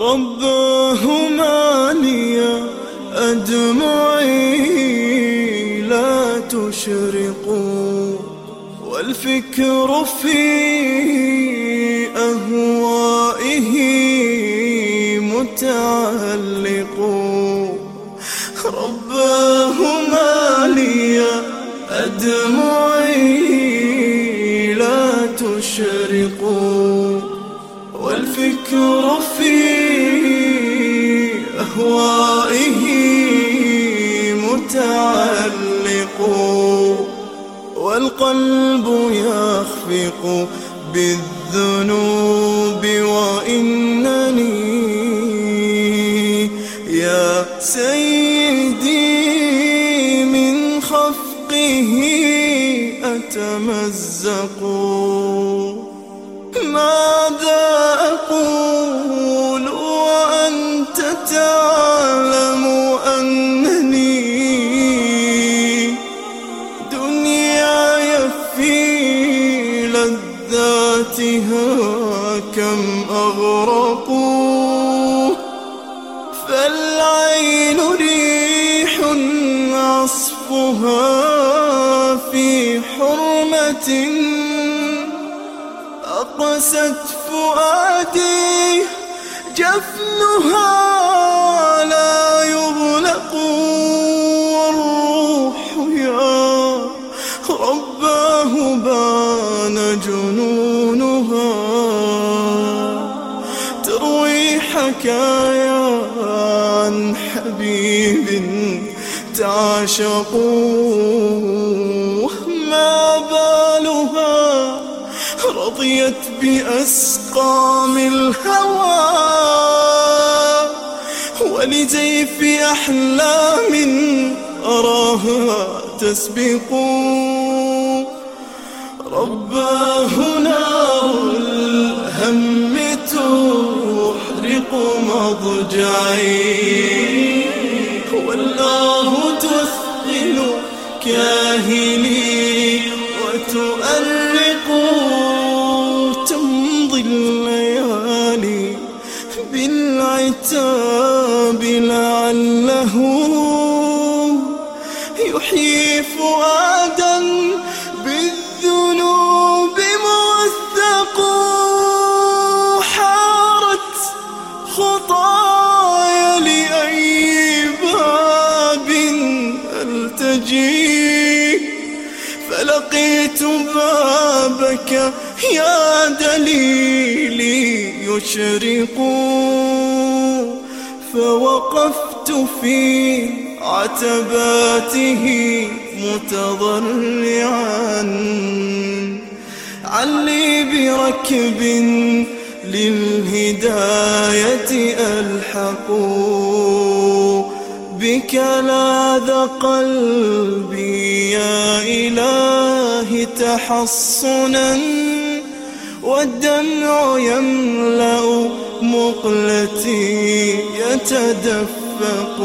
رباه مالي أدمعي لا تشرق والفكر في أهوائه متعلق رباه مالي أدمعي لا تشرق والفكر في أهوائه متعلق والقلب يخفق بالذنوب وإنني يا سيدي من خفقه أتمزق. ماذا أقول وأنت تعلم؟ لذاتها كم أغرق فالعين ريح عصفها في حرمة أقست فؤادي جفنها لا يغلق والروح يا رباه بان جنونها حكايا عن حبيب تعشقوه. ما بالها رضيت بأسقام الهوى ولزيف أحلام أراها تسبق. رباه مضجعي والله تثقل كاهلي وتؤرق تمضي الليالي بالعتاب لعله يحيي فؤادا ألتجي فلقيت بابك يا دليلي يشرق. فوقفت في عتباته متضرعا. علي بركب للهداية ألحق بك لاذ قلبي يا إلهي تحصنا والدمع يملأ مقلتي يتدفق.